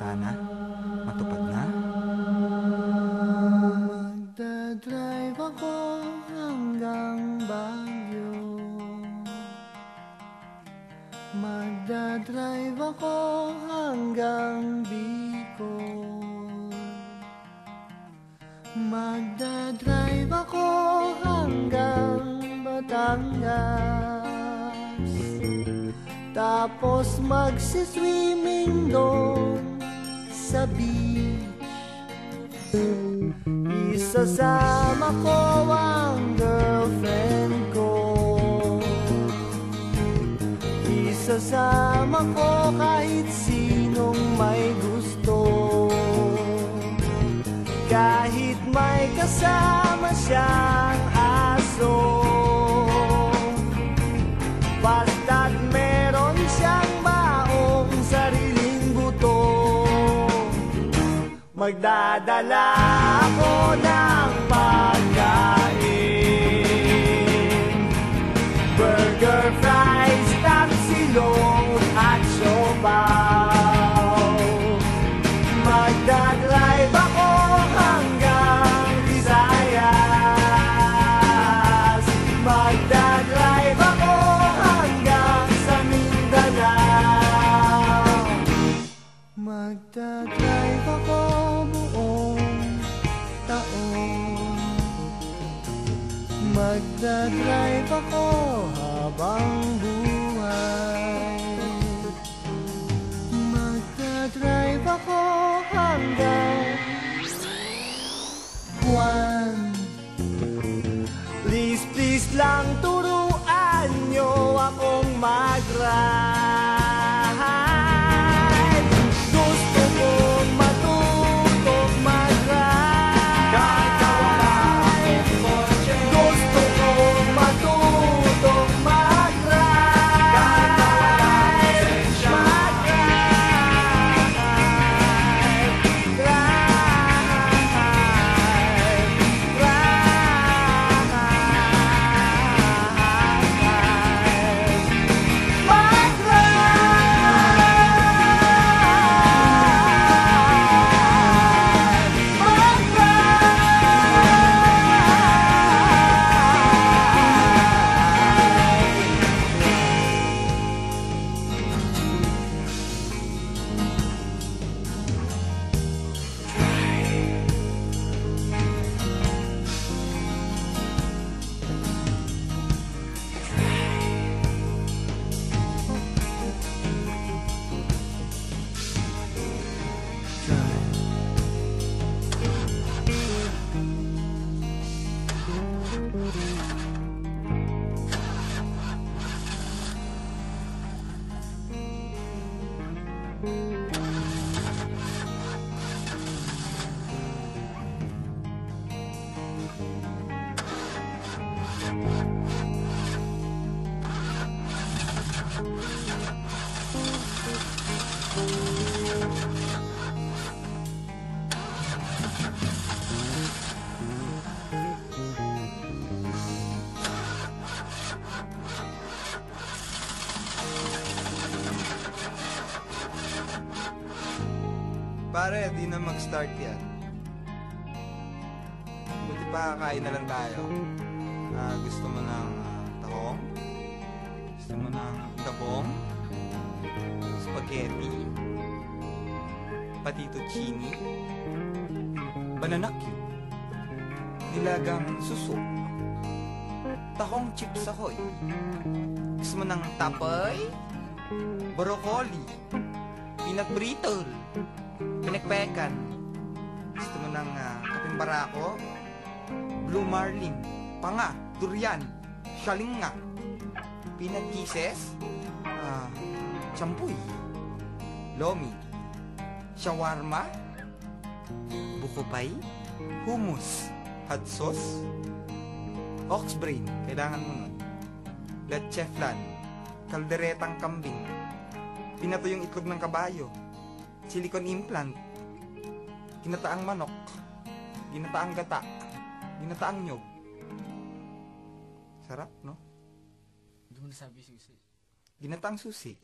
sana matupad na. Magdadrive ako hanggang Baguio. Magdadrive ako hanggang Bicol. Magdadrive ako hanggang Batangas. Tapos magsiswimming doon sa beach. Isasama ko ang girlfriend ko. Isasama ko kahit sinong may gusto. Kahit may kasama siyang Magdadala ako ng pagkain. Burger, fries, Magdadrive ako habang buhay. Magdadrive ako Pare, di na mag-start yan. Buti pa kain na lang tayo. Ah, gusto mo ng ah, tahong? Gusto mo ng dabong? Spaghetti? Patituccini? Banana cube? Nilagang suso? Tahong chips ahoy? Gusto mo ng tapay? Broccoli? Peanut brittle? Pinagpekan? Gusto mo ng uh, kaping barako? Blue marlin? Panga? Durian? Shalinga? Peanut kisses? Ah, champuy? Lomi? Shawarma? Buko pie? Hummus? Hot sauce? Ox brain? Kailangan mo nun. Leche flan? Kalderetang kambing? Pinato yung itlog ng kabayo? Silicone implant? Ginataang manok? Ginataang gata? Ginataang nyog? Sarap, no? Hindi mo nasabi susi. Ginataang susi.